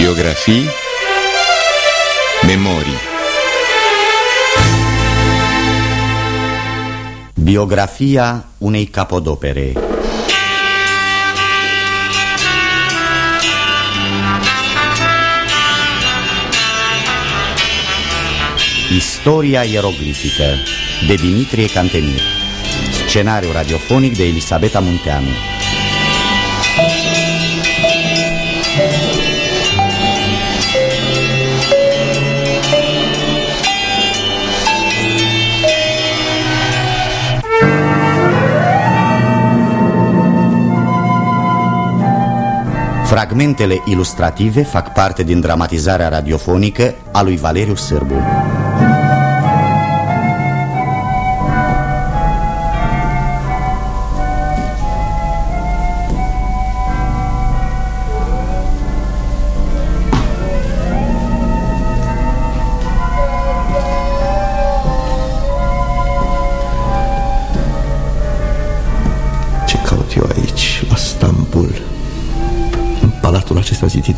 Biografii Memorii Biografia unei capodopere. Istoria ieroglifică de Dimitrie Cantemir. Scenariu radiofonic de Elisabeta Munteanu Fragmentele ilustrative fac parte din dramatizarea radiofonică a lui Valeriu Sârbu.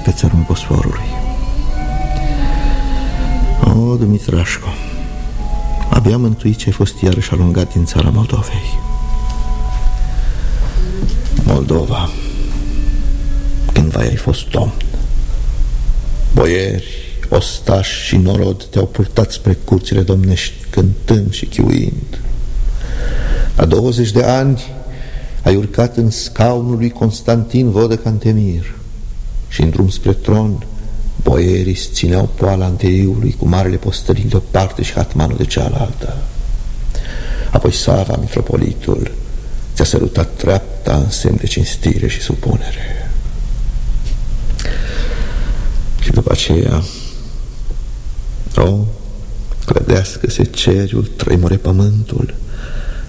Pe țărmul Bosforului. O, Dumitrașco Abia mântuit ce ai fost iarăși alungat din țara Moldovei. Moldova Cândva ai fost domn Boieri, ostași și norod te-au purtat spre curțile domnești Cântând și chiuind. La 20 de ani ai urcat în scaunul lui Constantin Vodă Cantemir și în drum spre tron boierii țineau poala anteriului cu marele postăric de o parte și hatmanul de cealaltă. Apoi Sava, mitropolitul, ți-a sărutat treapta în semn de cinstire și supunere. Și după aceea, o, clădească-se cerul, tremure pământul,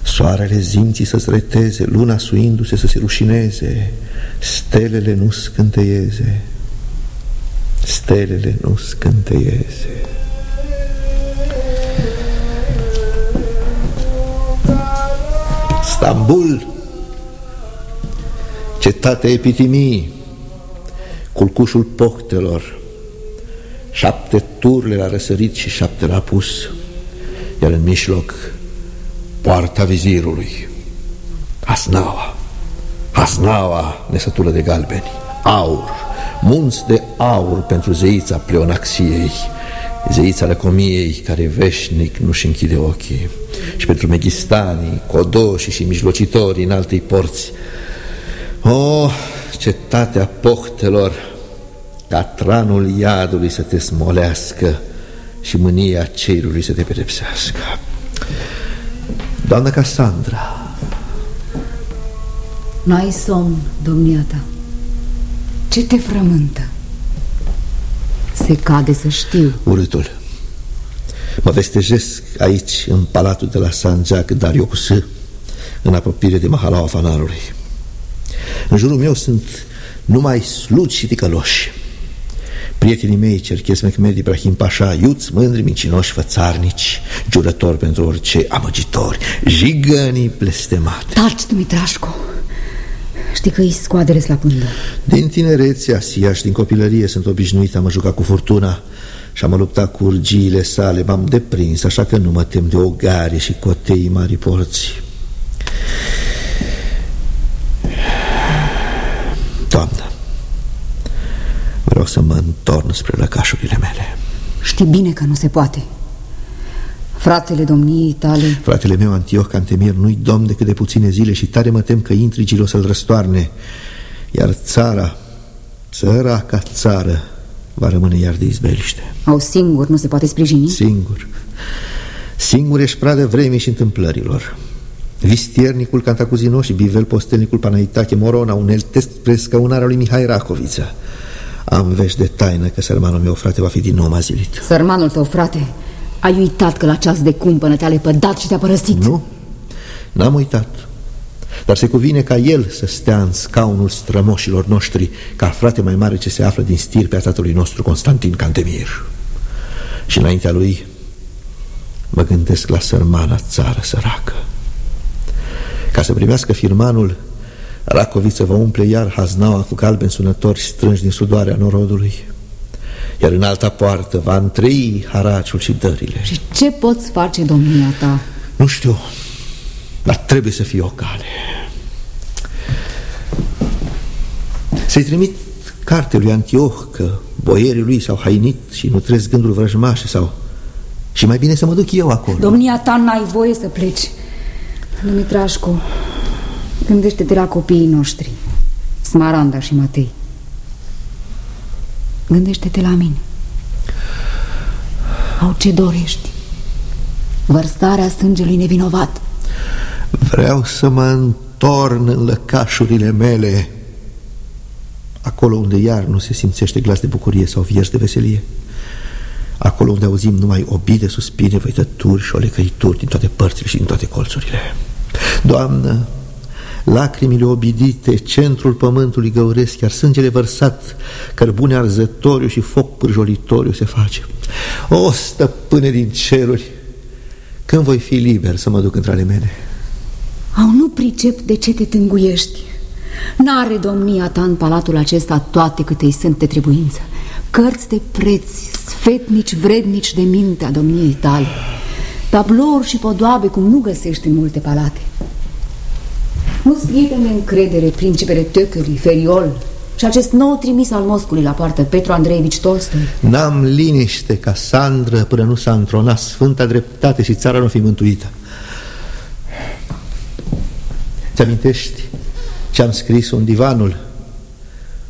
Soarele zimții să-ți reteze, luna suindu-se să se rușineze, stelele nu scânteieze, stelele nu scânteieze. Stambul, cetatea epitimii, culcușul poctelor, șapte turle la răsărit și șapte la pus, iar în mijloc poarta vizirului. Hasnaua. Hasnaua nesătulă de galbeni. Aur, munți de aur pentru zeița pleonaxiei. Zeița lăcomiei care veșnic nu-și închide ochii. Și pentru meghistanii, codoșii și mijlocitorii în altei porți. O, oh, cetatea pohtelor Ca tranul iadului să te smolească Și mânia cerului să te pedepsească Doamna Cassandra. N-ai somn, domnia ta. Ce te frământă? Se cade să știu. Urâtul. Mă vestejesc aici în palatul de la Sanjac Dariocusă În apropiere de Mahalaua Fanarului. În jurul meu sunt numai slugi și ticăloși Prietenii mei, Cerches Mehmed Ibrahim Pașa, iuți, mândri, mincinoși, fățarnici, jurători pentru orice, amăgitori, jigănii blestemate. Taci, Dumitrașcu! Știi că îi scoadere la pândă. Din tinerețe, Asia și din copilărie sunt obișnuit a mă juca cu furtuna și am luptat cu urgiile sale, m-am deprins, așa că nu mă tem de ogare și cotei mari porți. Doamnă, Vreau să mă întorn spre lăcașurile mele. Știi bine că nu se poate. Fratele domniei tale Fratele meu, Antioch Cantemir, nu-i domn decât de puține zile Și tare mă tem că intrigile o să-l răstoarne. Iar țara, țăraca țară Va rămâne iar de izbeliște. Au singur nu se poate sprijini? Singur. Singur ești pradă vremii și întâmplărilor. Vistiernicul Cantacuzino și Bivel Postelnicul Panaitache Morona Uneltesc spre scăunarea lui Mihai Racovița am vești de taină că sărmanul meu, frate, va fi din nou mazilit. Sărmanul tău, frate, ai uitat că la ceas de cumpănă te-a lepădat și te-a părăsit. Nu, n-am uitat. Dar se cuvine ca el să stea în scaunul strămoșilor noștri Ca frate mai mare ce se află din stirpea tatălui nostru Constantin Cantemir. Și înaintea lui mă gândesc la sărmana țară săracă. Ca să primească firmanul Racoviță va umple iar haznaua cu galbeni sunători strânși din sudoarea norodului. Iar în alta poartă va întrei haraciul și dările. Și ce poți face, domnia ta? Nu știu, dar trebuie să fie o cale. Să-i trimit carte lui Antioch Că boierii lui s-au hainit și nutresc gândul vrăjmașe Sau și mai bine să mă duc eu acolo. Domnia ta n-ai voie să pleci. Dumitrașcu Gândește-te la copiii noștri. Smaranda și Matei. Gândește-te la mine. Au ce dorești. Vărsarea sângelui nevinovat. Vreau să mă întorn în lăcașurile mele Acolo unde iar nu se simțește glas de bucurie sau viers de veselie. Acolo unde auzim numai obide, suspine, văitături și olecăituri din toate părțile și din toate colțurile. Doamnă, lacrimile obidite, centrul pământului găuresc, iar sângele vărsat, cărbune arzătoriu și foc pârjolitoriu se face. O, stăpâne din ceruri, când voi fi liber să mă duc între ale mele? Au, nu pricep de ce te tânguiești. N-are domnia ta în palatul acesta toate câte îi sunt de trebuință. Cărți de preț, sfetnici vrednici de mintea domniei tale. Tablouri și podoabe cum nu găsești în multe palate. Nu scrie de încredere principele Töcării, Feriol și acest nou trimis al Moscului la poartă, Petru Andreevici Tolstoi. N-am liniște ca Sandră până nu s-a întronat sfânta dreptate și țara nu fi mântuită. Ți-amintești ce am scris un divanul?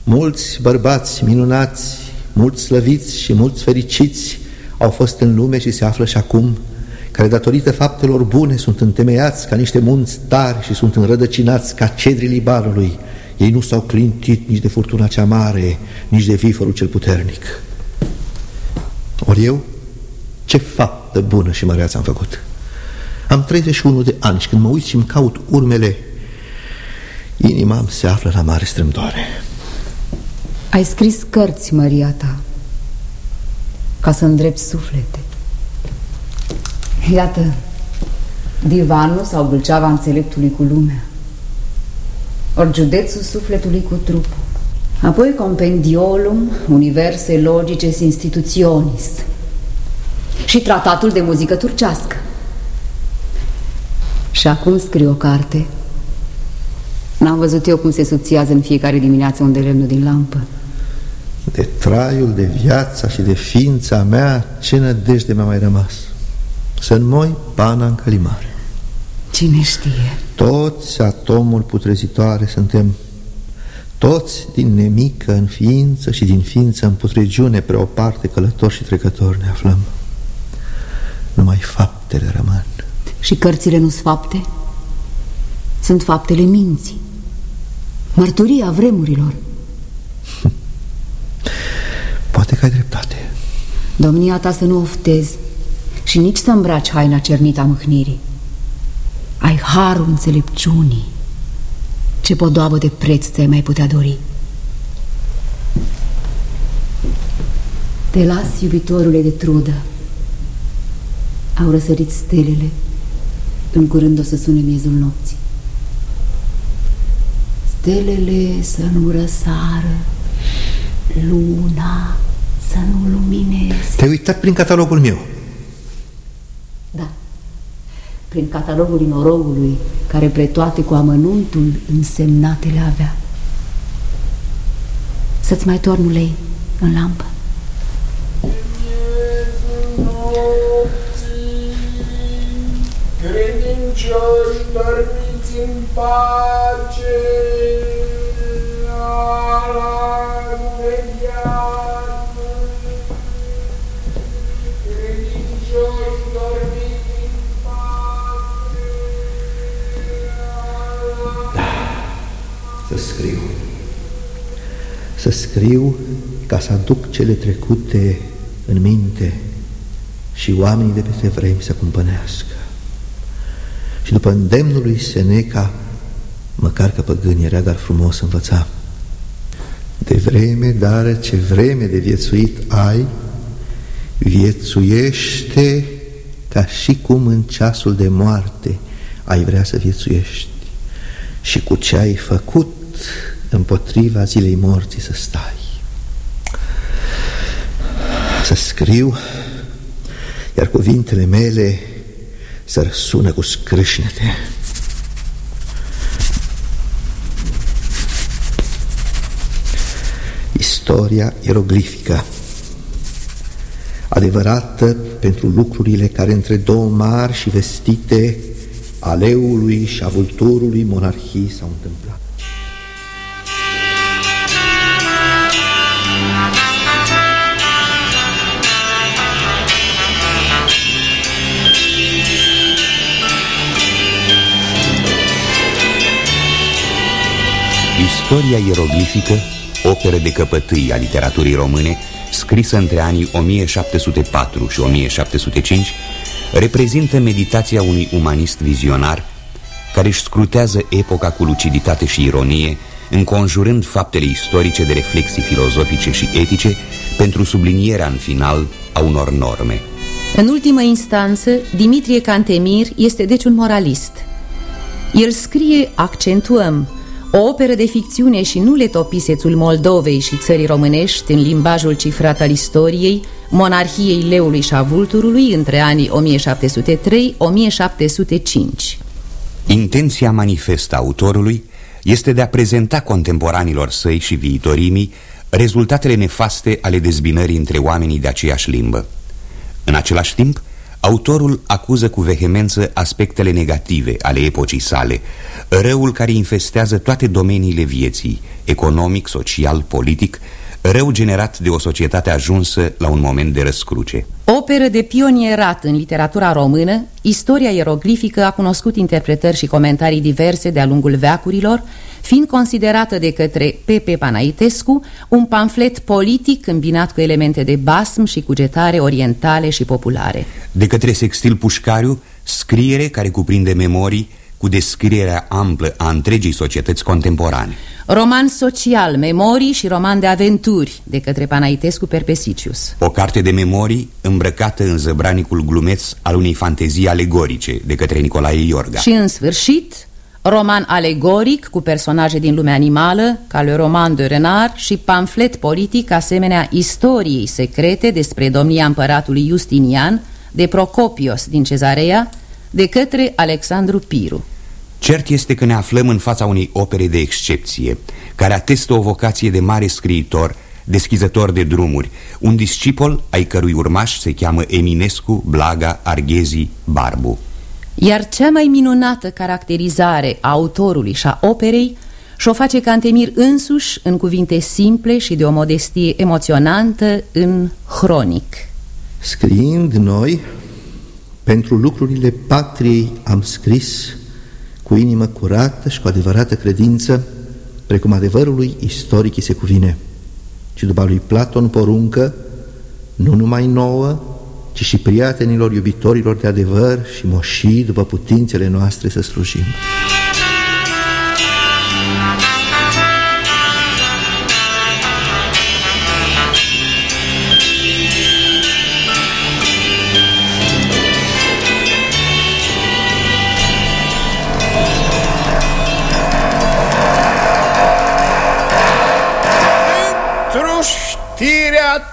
Mulți bărbați minunați, mulți slăviți și mulți fericiți au fost în lume și se află și acum care datorită faptelor bune sunt întemeiați ca niște munți tari și sunt înrădăcinați ca cedrii Libanului. Ei nu s-au clintit nici de furtuna cea mare, nici de viforul cel puternic. Ori eu, ce faptă bună și măreață am făcut? Am 31 de ani și când mă uit și îmi caut urmele, inima îmi se află la mare strâmtoare. Ai scris cărți, Maria ta, ca să îndrepți suflete. Iată, divanul sau gâlceava înțeleptului cu lumea, ori județul sufletului cu trupul. Apoi compendiolum universe logice institutionis și tratatul de muzică turcească. Și acum scriu o carte. N-am văzut eu cum se subțiază în fiecare dimineață un de lemnul din lampă. De traiul, de viața și de ființa mea, ce nădejde mi-a mai rămas? Să moi pana în călimare. Cine știe? Toți atomul putrezitoare suntem. Toți din nemică în ființă și din ființă în putregiune Pre o parte călător și trecător ne aflăm. Numai faptele rămân. Și cărțile nu-s fapte? Sunt faptele minții. Mărturia vremurilor. Poate că ai dreptate. Domnia ta să nu oftezi și nici să îmbraci haina cernită a mâhnirii. Ai harul înțelepciunii. Ce podoabă de preț ți-ai mai putea dori? Te las, iubitorule de trudă. Au răsărit stelele. În curând o să sune miezul nopții. Stelele să nu răsară, luna să nu lumineze. Te-ai uitat prin catalogul meu prin catalogul noroului, care pretoate cu amănuntul însemnate le avea. Să-ți mai torn ulei în lampă. Credincioși dormiți în pace, scriu ca să aduc cele trecute în minte și oamenii de peste vremi să cumpănească. Și după îndemnul lui Seneca, măcar că păgân era, dar frumos învăța. De vreme, dar ce vreme de viețuit ai, viețuiește ca și cum în ceasul de moarte ai vrea să viețuiești. Și cu ce ai făcut împotriva zilei morții să stai. Să scriu Iar cuvintele mele Să răsună cu scrâșnete Istoria ieroglifică Adevărată pentru lucrurile care între două mari și vestite Aleului și a vulturului monarhii s-au întâmplat Istoria ieroglifică, operă de căpătâi a literaturii române, scrisă între anii 1704 și 1705, reprezintă meditația unui umanist vizionar care își scrutează epoca cu luciditate și ironie, înconjurând faptele istorice de reflexii filozofice și etice pentru sublinierea în final a unor norme. În ultimă instanță, Dimitrie Cantemir este deci un moralist. El scrie, accentuăm, o operă de ficțiune și nu letopisețul Moldovei și țării românești în limbajul cifrat al istoriei, monarhiei leului și a vulturului între anii 1703-1705. Intenția manifestă autorului este de a prezenta contemporanilor săi și viitorimii rezultatele nefaste ale dezbinării între oamenii de aceeași limbă. În același timp, Autorul acuză cu vehemență aspectele negative ale epocii sale, răul care infestează toate domeniile vieții, economic, social, politic, rău generat de o societate ajunsă la un moment de răscruce. Operă de pionierat în literatura română, istoria ieroglifică a cunoscut interpretări și comentarii diverse de-a lungul veacurilor, fiind considerată de către Pepe Panaitescu un pamflet politic îmbinat cu elemente de basm și cugetare orientale și populare. De către Sextil Pușcariu, scriere care cuprinde memorii cu descrierea amplă a întregii societăți contemporane. Roman social, memorii și roman de aventuri de către Panaitescu Perpesicius. O carte de memorii îmbrăcată în zăbranicul glumeț al unei fantezii alegorice de către Nicolae Iorga. Și în sfârșit, roman alegoric cu personaje din lumea animală, ca le roman de Renard și pamflet politic asemenea istoriei secrete despre domnia împăratului Justinian de Procopios din Cezarea de către Alexandru Piru. Cert este că ne aflăm în fața unei opere de excepție, care atestă o vocație de mare scriitor, deschizător de drumuri, un discipol ai cărui urmaș se cheamă Eminescu, Blaga, Arghezi, Barbu. Iar cea mai minunată caracterizare a autorului și a operei și-o face Cantemir însuși în cuvinte simple și de o modestie emoționantă în hronic. Scriind noi, pentru lucrurile patriei am scris cu inimă curată și cu adevărată credință, precum adevărului istoric se cuvine. Și după lui Platon poruncă, nu numai nouă, ci și prietenilor, iubitorilor de adevăr și moșii după putințele noastre să slujim.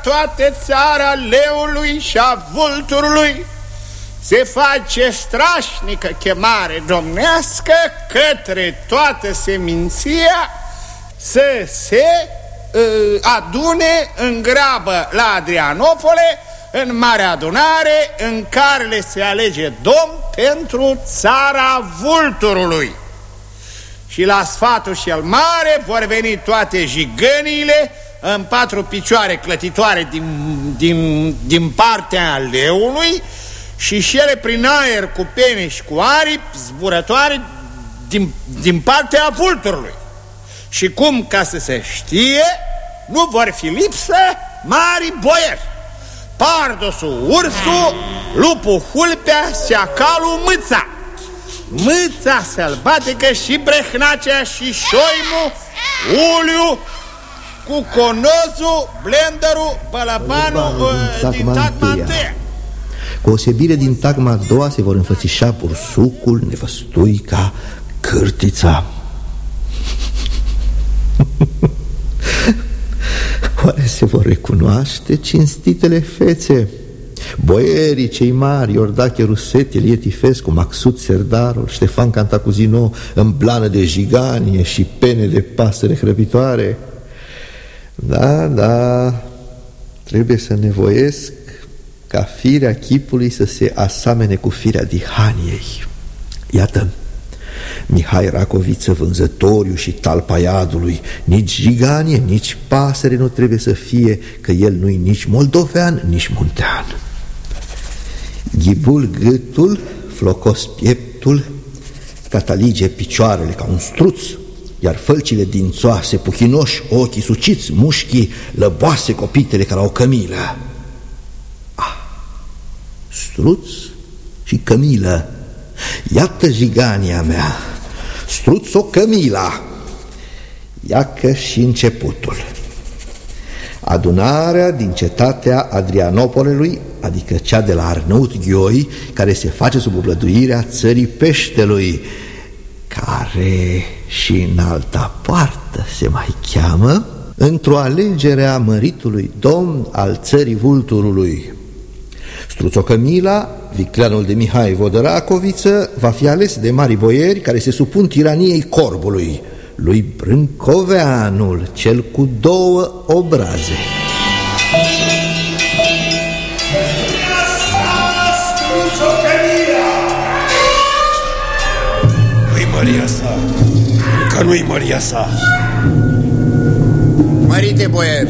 Toată țara leului și a vulturului se face strașnică chemare domnească către toată seminția să se uh, adune în grabă la Adrianopole în mare adunare în care le se alege domn pentru țara vulturului. Și la sfatul și el mare vor veni toate jigăniile în patru picioare clătitoare din, din, din partea leului și și ele prin aer cu pene și cu aripi zburătoare din, din partea vulturului. Și cum, ca să se știe, nu vor fi lipsă mari boieri. Pardosul, ursul, lupul hulpea, seacalul, mâța. Mâța sălbatică și brehnacea și șoimul, uliu, cu conozul, blenderul, balabanul uh, din tagma întâia. Cu osebire din tagma a doua se vor înfățișa bursucul, nevăstuica, cârtița. Oare se vor recunoaște cinstitele fețe? Boierii cei mari, Iordache Ruset, Elie Tifescu, Maxut Serdarul, Ștefan Cantacuzino, în blană de jiganie și pene de pasăre hrăbitoare Da, da, trebuie să nevoiesc ca firea chipului să se asamene cu firea dihaniei. Iată, Mihai Racoviță, vânzătoriu și talpaiadului Nici giganie, nici pasăre nu trebuie să fie Că el nu-i nici moldovean, nici muntean. Ghibul gâtul, flocos pieptul Catalige picioarele ca un struț Iar fălcile dințoase, puchinoși, ochii suciți, mușchii Lăboase copitele ca la o cămilă. Ah, Struț și cămilă. Iată jigania mea. Struțo Cămila. Iacă și începutul. Adunarea din cetatea Adrianopolului, adică cea de la Arnăut Ghioi, care se face sub oblăduirea țării Peștelui, care și în alta poartă se mai cheamă, într-o alegere a măritului domn al țării Vulturului. Struțocămila, vicleanul de Mihai Vodăracoviță, va fi ales de mari boieri care se supun tiraniei corbului, lui Brâncoveanul, cel cu două obraze. Maria sa, încă nu-i Maria sa. Mărite boier,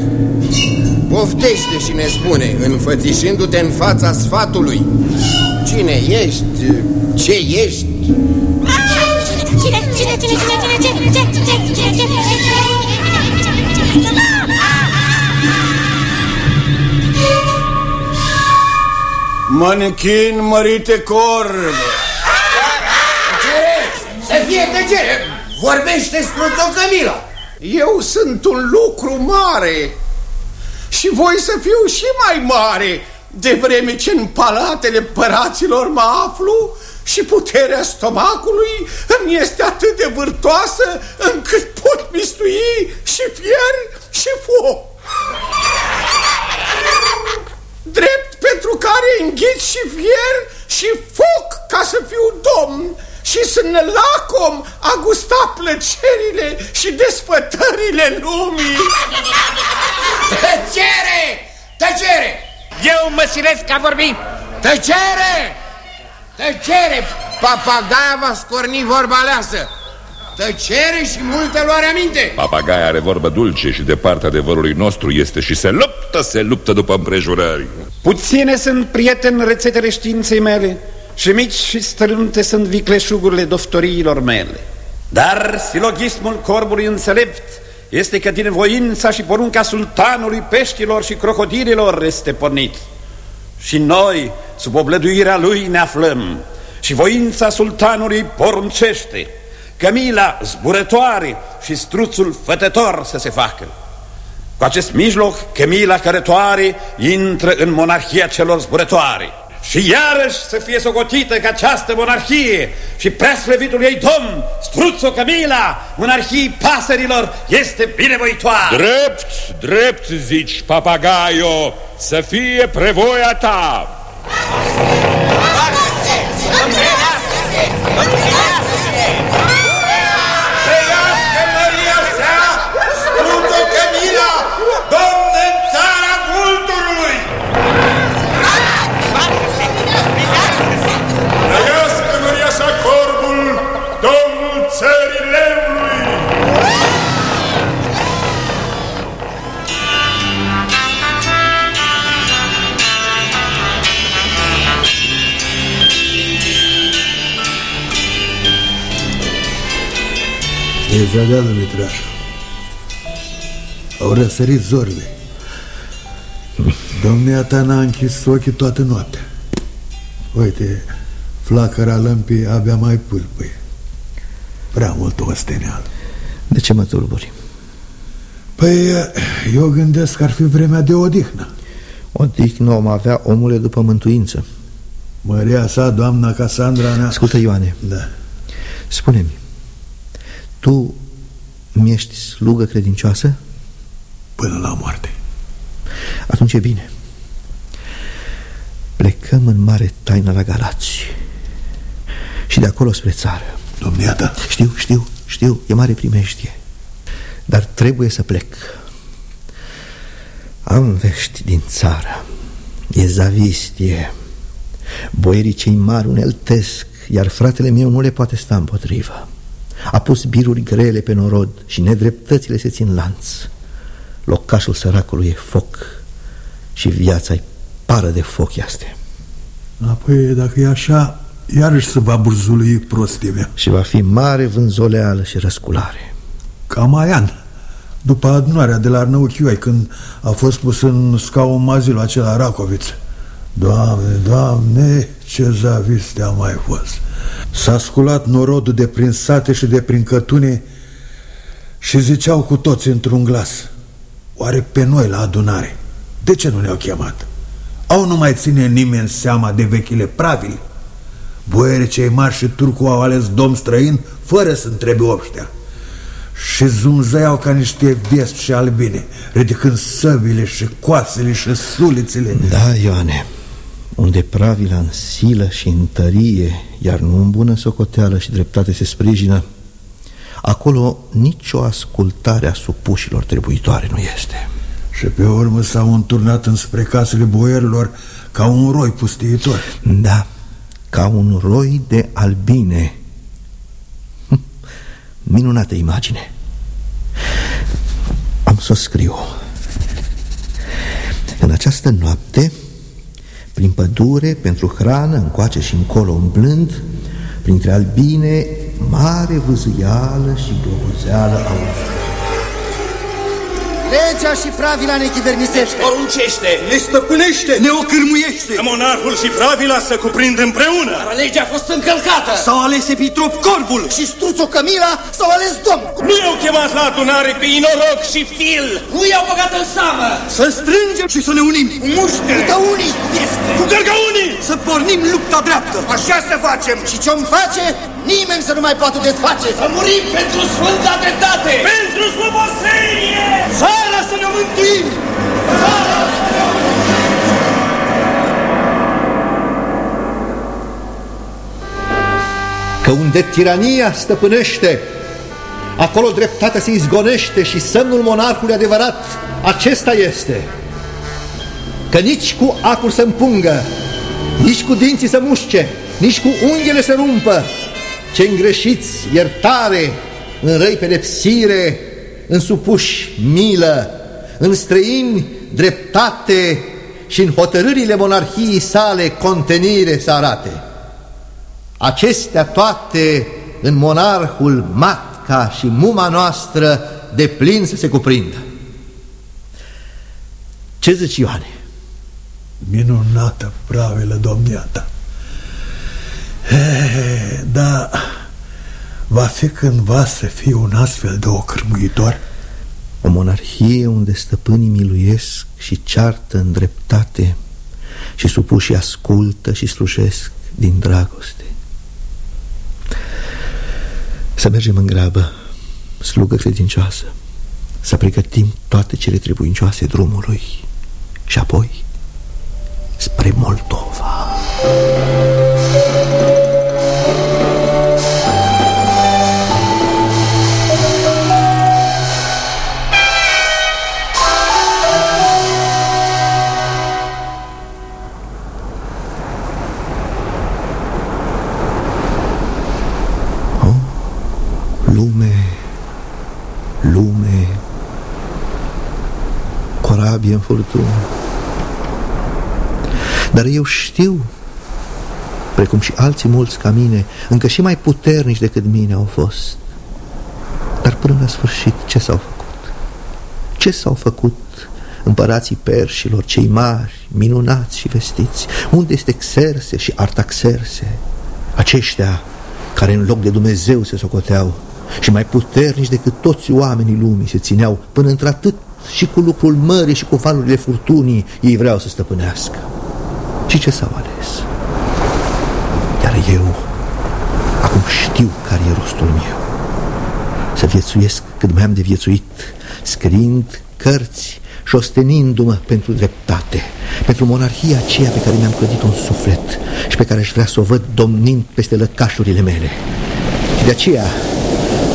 poftește și ne spune, înfățișându-te în fața sfatului, cine ești, ce ești? Cine, cine, cine, cine, cine, cine, cine, cine, cine, cine, cine, Mă închin, mărite corb. Tăcere! Să fie tăcere! Vorbește struțo Camila! Eu sunt un lucru mare și voi să fiu și mai mare de vreme ce în palatele păraților mă aflu și puterea stomacului îmi este atât de vârtoasă încât pot mistui și fier și foc. Drept pentru care înghit și fier și foc ca să fiu domn și sunt lacom a gusta plăcerile și despătările lumii. Tăcere! Tăcere! Eu mă silesc ca vorbi. Tăcere! Tăcere! Papagaia va scorni vorba aleasă. Tăcere și multă luare aminte. Papagaia are vorbă dulce și de partea adevărului nostru este și se luptă, se luptă după împrejurări. Puține sunt prieteni rețetele științei mele și mici și strânte sunt vicleșugurile doftoriilor mele. Dar silogismul corbului înțelept este că din voința și porunca sultanului peștilor și crocodililor este pornit. Și noi, sub oblăduirea lui, ne aflăm și voința sultanului poruncește Cămila zburătoare și struțul fătător să se facă. Cu acest mijloc, Cămila cărătoare intră în monarhia celor zburătoare. Și iarăși să fie socotită că această monarhie și preaslăvitul ei domn, Struțo Camila, monarhii pasărilor, este binevoitoare. Drept, drept, zici, papagaio, să fie prevoia ta. E zadeală, mitrașă. Au răsărit zorile. Domnia ta n-a închis ochii toată noaptea. Uite, flacăra lămpii abia mai pâlpâie. Prea mult osteneală. De ce mă tulburi? Păi, eu gândesc că ar fi vremea de odihnă. Odihnă om avea omule după mântuință. Măria sa, doamna Casandra ne Ascultă, Ioane. Da. Spune-mi, tu mi ești slugă credincioasă? Până la moarte. Atunci e bine. Plecăm în mare taină la Galați. Și de acolo spre țară. Domniata Știu, știu, știu, e mare primeștie Dar trebuie să plec. Am vești din țară. E zavistie. Boierii cei mari uneltesc Iar fratele meu nu le poate sta împotrivă A pus biruri grele pe norod Și nedreptățile se țin lanț. Locașul săracului e foc Și viața-i pară de foc este Apoi, dacă e așa, iarăși se va burzului prostie mea. Și va fi mare vânzoleală și răsculare. Ca Maian După adunarea de la Arnăuchioai Când a fost pus în scaun mazilul acela Racoviț Doamne, Doamne, ce zaviste a mai fost. S-a sculat norodul de prin sate și de prin cătune Și ziceau cu toți într-un glas Oare pe noi la adunare De ce nu ne-au chemat? Au nu mai ține nimeni seama de vechile pravili Boierii cei mari și turcu au ales domn străin Fără să întrebe obștea. Și zumzăiau ca niște viespi și albine Ridicând săbile și coasele și sulițele. Da, Ioane Unde pravila în silă și în tărie Iar nu în bună socoteală și dreptate se sprijină Acolo nicio ascultare a supușilor trebuitoare nu este. Și pe urmă s-au înturnat înspre casele boierilor Ca un roi pustiitor. Da, ca un roi de albine. Hm, Minunată imagine. Am să o scriu. În această noapte Prin pădure, pentru hrană, încoace și încolo umblând Printre albine, mare vâzâială și blogozeală auzi Legea și pravila ne chivernisește. Poruncește. Ne stăpânește. Ne ocârmuiește. Monarhul și pravila să cuprind împreună. Dar legea a fost încălcată. S-au ales epitrop corbul. Și struțo Camila s-au ales domn. Nu i-au chemat la adunare pe inoroc și fil. Nu i-au băgat în seamă. Să strângem și să ne unim. Cu muște. Cu tăunii. Cu gărgăunii. Să pornim lupta dreaptă. Așa să facem. Și ce-om face? Nimeni să nu mai poată desface. Să murim pentru sfânta dreptate. Pentru slăbosenie. Țara să ne mântuim. Țara să ne Că unde tirania stăpânește Acolo dreptatea se izgonește Și semnul monarhului adevărat Acesta este Că nici cu acul să împungă Nici cu dinții să mușce Nici cu unghiile să rumpă ce îngreșiți iertare, în răi pedepsire, în supuși milă, în străini dreptate și în hotărârile monarhiei sale contenire să arate. Acestea toate în monarhul matca și muma noastră de plin să se cuprindă. Ce zici, Ioane? Minunată pravilă, domniata. Da, va fi cândva să fie un astfel de ocârmuitor? O monarhie unde stăpânii miluiesc și ceartă în dreptate și supușii ascultă și slujesc din dragoste. Să mergem în grabă, slugă credincioasă, să pregătim toate cele trebuincioase drumului și apoi spre Moldova. corabie în furtună. Dar eu știu, precum și alții mulți ca mine, încă și mai puternici decât mine au fost. Dar până la sfârșit, ce s-au făcut? Ce s-au făcut împărații perșilor, cei mari, minunați și vestiți? Unde este Xerse și Artaxerse? Aceștia care în loc de Dumnezeu se socoteau și mai puternici decât toți oamenii lumii se țineau până într-atât și cu lucrul mării și cu valurile furtunii ei vreau să stăpânească. Și ce s-au ales? Iar eu acum știu care e rostul meu. Să viețuiesc cât mai am de viețuit, scriind cărți și ostenindu-mă pentru dreptate, pentru monarhia aceea pe care mi-am clădit un suflet și pe care aș vrea să o văd domnind peste lăcașurile mele. Și de aceea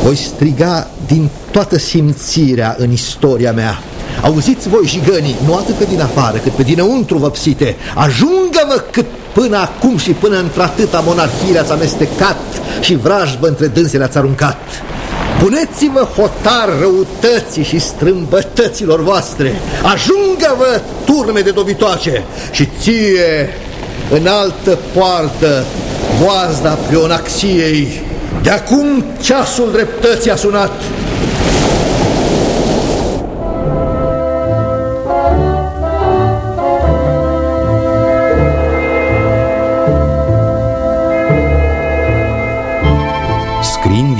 voi striga din toată simțirea în istoria mea. Auziți voi, jigănii, nu atât pe din afară, cât pe dinăuntru văpsite, ajungă-vă cât până acum și până într-atâta monarhie ați amestecat și vrajbă între dânsele ați aruncat. Puneți-vă hotar răutății și strâmbătăților voastre Ajungă-vă turme de dobitoace Și ție în altă poartă Boazda pleonaxiei De acum ceasul dreptății a sunat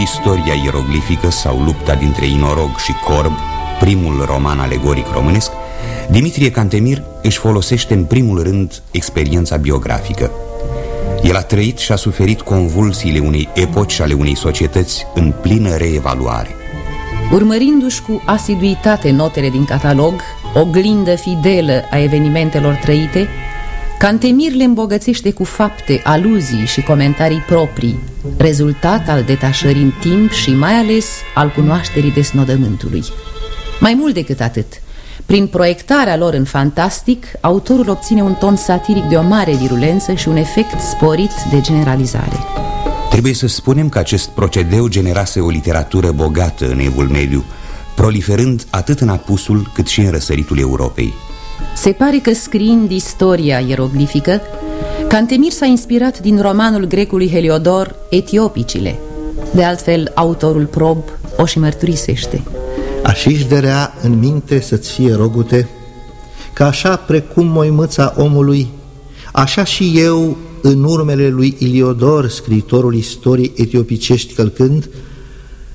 istoria ieroglifică sau lupta dintre Inorog și Corb, primul roman alegoric românesc, Dimitrie Cantemir își folosește în primul rând experiența biografică. El a trăit și a suferit convulsiile unei epoci ale unei societăți în plină reevaluare. Urmărindu-și cu asiduitate notele din catalog, oglindă fidelă a evenimentelor trăite, Cantemir le îmbogățește cu fapte, aluzii și comentarii proprii, rezultat al detașării în timp și mai ales al cunoașterii desnodământului. Mai mult decât atât, prin proiectarea lor în fantastic, autorul obține un ton satiric de o mare virulență și un efect sporit de generalizare. Trebuie să spunem că acest procedeu generase o literatură bogată în evul mediu, proliferând atât în apusul cât și în răsăritul Europei. Se pare că scriind istoria ieroglifică, Cantemir s-a inspirat din romanul grecului Heliodor Etiopicile. De altfel, autorul prob o și mărturisește. Așa-și dărea în minte să-ți fie rogute, că așa precum moimâța omului, așa și eu, în urmele lui Iliodor, scriitorul istoriei etiopicești călcând,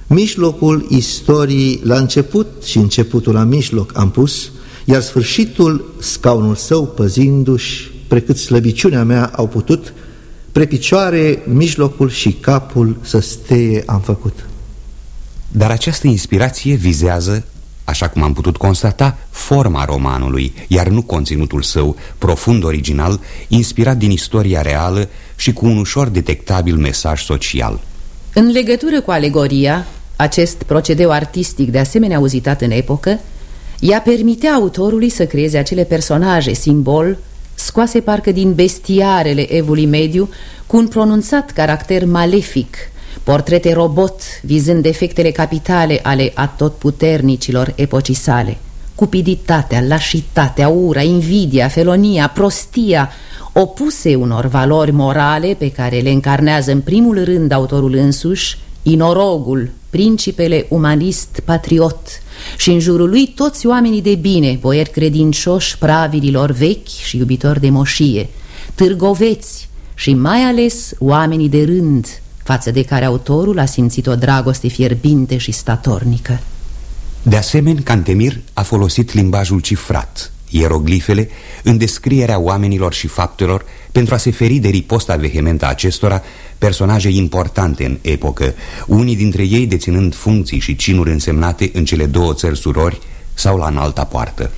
mijlocul istoriei la început și începutul la mijloc am pus, iar sfârșitul scaunul său păzindu-și, precât slăbiciunea mea au putut, prepicioare, mijlocul și capul să steie am făcut. Dar această inspirație vizează, așa cum am putut constata, forma romanului, iar nu conținutul său, profund original, inspirat din istoria reală și cu un ușor detectabil mesaj social. În legătură cu alegoria, acest procedeu artistic de asemenea auzitat în epocă, ea permitea autorului să creeze acele personaje simbol scoase parcă din bestiarele evului mediu cu un pronunțat caracter malefic, portrete robot vizând defectele capitale ale atotputernicilor epocii sale, cupiditatea, lașitatea, ura, invidia, felonia, prostia, opuse unor valori morale pe care le încarnează în primul rând autorul însuși, inorogul, principele umanist patriot, și în jurul lui toți oamenii de bine, boieri credincioși pravililor vechi și iubitori de moșie, târgoveți și mai ales oamenii de rând, față de care autorul a simțit o dragoste fierbinte și statornică. De asemenea, Cantemir a folosit limbajul cifrat, ieroglifele, în descrierea oamenilor și faptelor pentru a se feri de riposta vehementă a acestora personaje importante în epocă, unii dintre ei deținând funcții și cinuri însemnate în cele două țări surori sau la înalta poartă.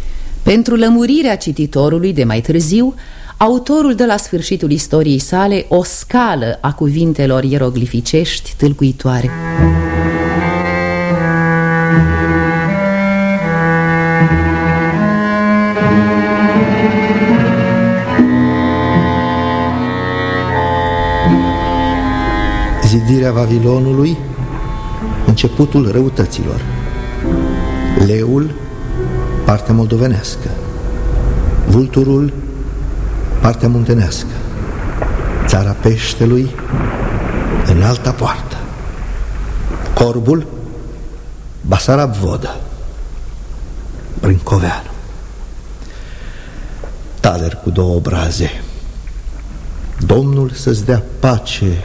Pentru lămurirea cititorului de mai târziu, autorul de la sfârșitul istoriei sale o scală a cuvintelor ieroglificești tâlcuitoare. zidirea Vavilonului, începutul răutăților. Leul, partea moldovenească. Vulturul, partea muntenească. Țara peștelui, în alta poartă. Corbul, Basarab Vodă. Brâncoveanu. Taler cu două obraze. Domnul să-ți dea pace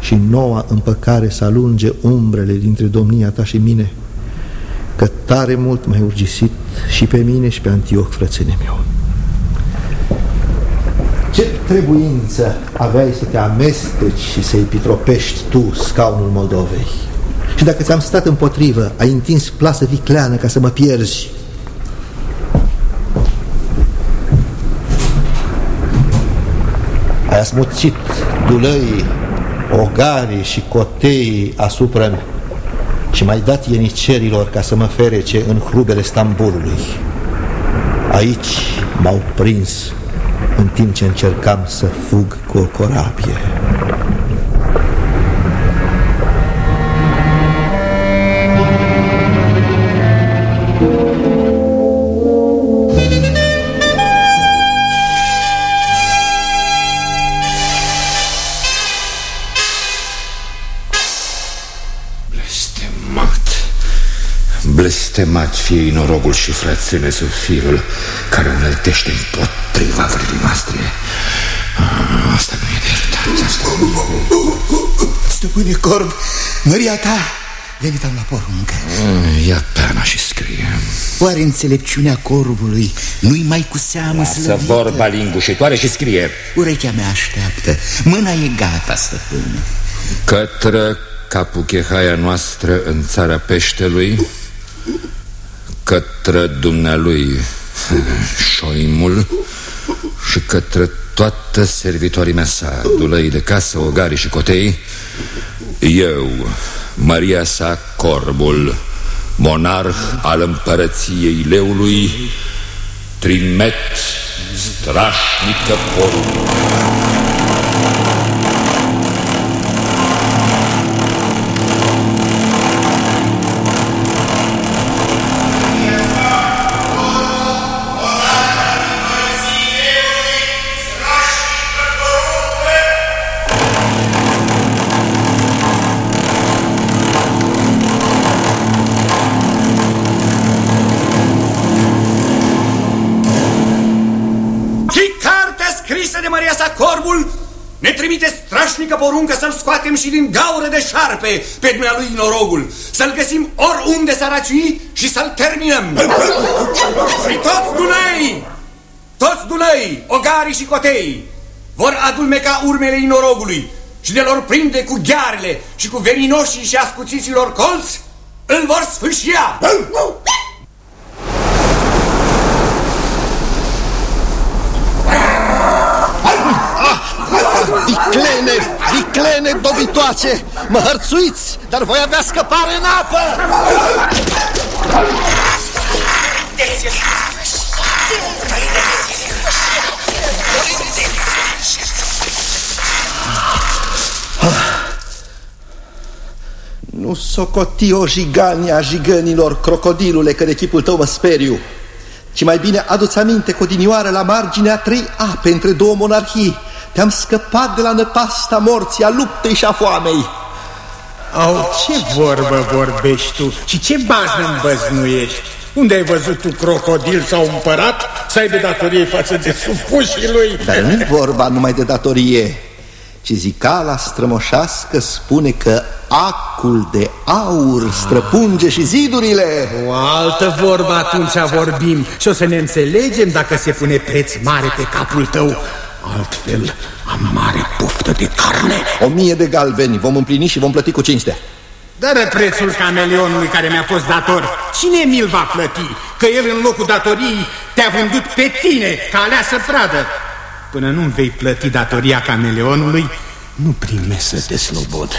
și noua împăcare să alunge umbrele dintre domnia ta și mine, că tare mult mai urgisit și pe mine și pe Antioch, frățene meu trebuință aveai să te amesteci și să-i pitropești tu scaunul Moldovei. Și dacă ți-am stat împotrivă, ai întins plasă vicleană ca să mă pierzi. Ai asmuțit dulăii, ogarii și coteii asupra mea și mai dat ienicerilor ca să mă ferece în hrubele Stambulului. Aici m-au prins în timp ce încercam să fug cu o corabie. Blestemat fie norogul și frățele sub firul care înăltește împotriva vrăbii noastre. Ah, asta nu e de iertat, asta nu Stăpâne Corb, măria ta, venit am la poruncă. Ah, ia peana și scrie. Oare înțelepciunea corbului nu-i mai cu seamă Lasă slăvită? vorba lingușitoare și scrie. Urechea mea așteaptă, mâna e gata, stăpâne. Către capuchehaia noastră în țara peștelui Către dumnealui șoimul Și către toată servitorii mea sa Dulăi de casă, ogari și cotei Eu, Maria sa Corbul Monarh al împărăției leului Trimet strașnică poruncă poruncă să-l scoatem și din gaură de șarpe pe dumnealui norogul, să-l găsim oriunde s-ar aciui și să-l terminăm. și toți dunăi, toți dunăi, ogarii și cotei vor adulmeca urmele inorogului și de lor prinde cu ghearele și cu verinoșii și ascuțiților colți, îl vor sfârșia. Viclene, viclene dobitoace, mă hărțuiți, dar voi avea scăpare în apă! Nu socoti o jiganie a jigănilor, crocodilule, că de chipul tău mă speriu, ci mai bine adu-ți aminte cu odinioară la marginea trei ape între două monarhii. Te-am scăpat de la năpasta morții, a luptei și a foamei. Au, ce vorbă vorbești tu și ce baznă îmbăznuiești? Unde ai văzut tu crocodil sau împărat să aibă datorie față de supușii lui? Dar nu vorba numai de datorie, ci zicala strămoșească spune că acul de aur străpunge și zidurile. O altă vorbă atunci vorbim și o să ne înțelegem dacă se pune preț mare pe capul tău. Altfel am mare poftă de carne. O mie de galbeni vom împlini și vom plăti cu cinste. Dă-ră prețul cameleonului care mi-a fost dator. Cine mi-l va plăti? Că el în locul datoriei te-a vândut pe tine ca aleasă pradă. Până nu vei plăti datoria cameleonului, nu prime să te slobod.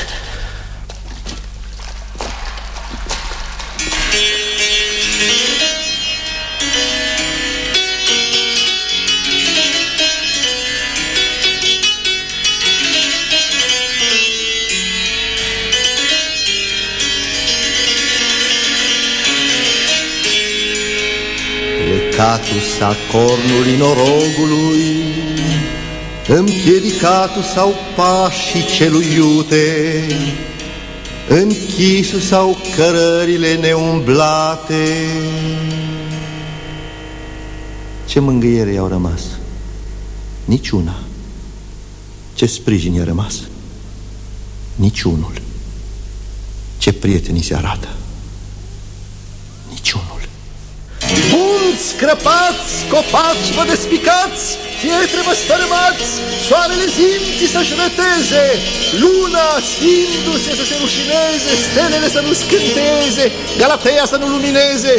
Plecatul sa cornului norogului, Împiedicatul sau pașii celui iute, Închisul sau cărările neumblate. Ce mângâiere i-au rămas? Niciuna. Ce sprijin i-a rămas? Niciunul. Ce prietenii se arată? Munți crăpați, copaci vă despicați, pietre vă stărâmați, soarele zimții să-și răteze, luna stindu-se să se rușineze, stelele să nu scânteze, Galateia să nu lumineze,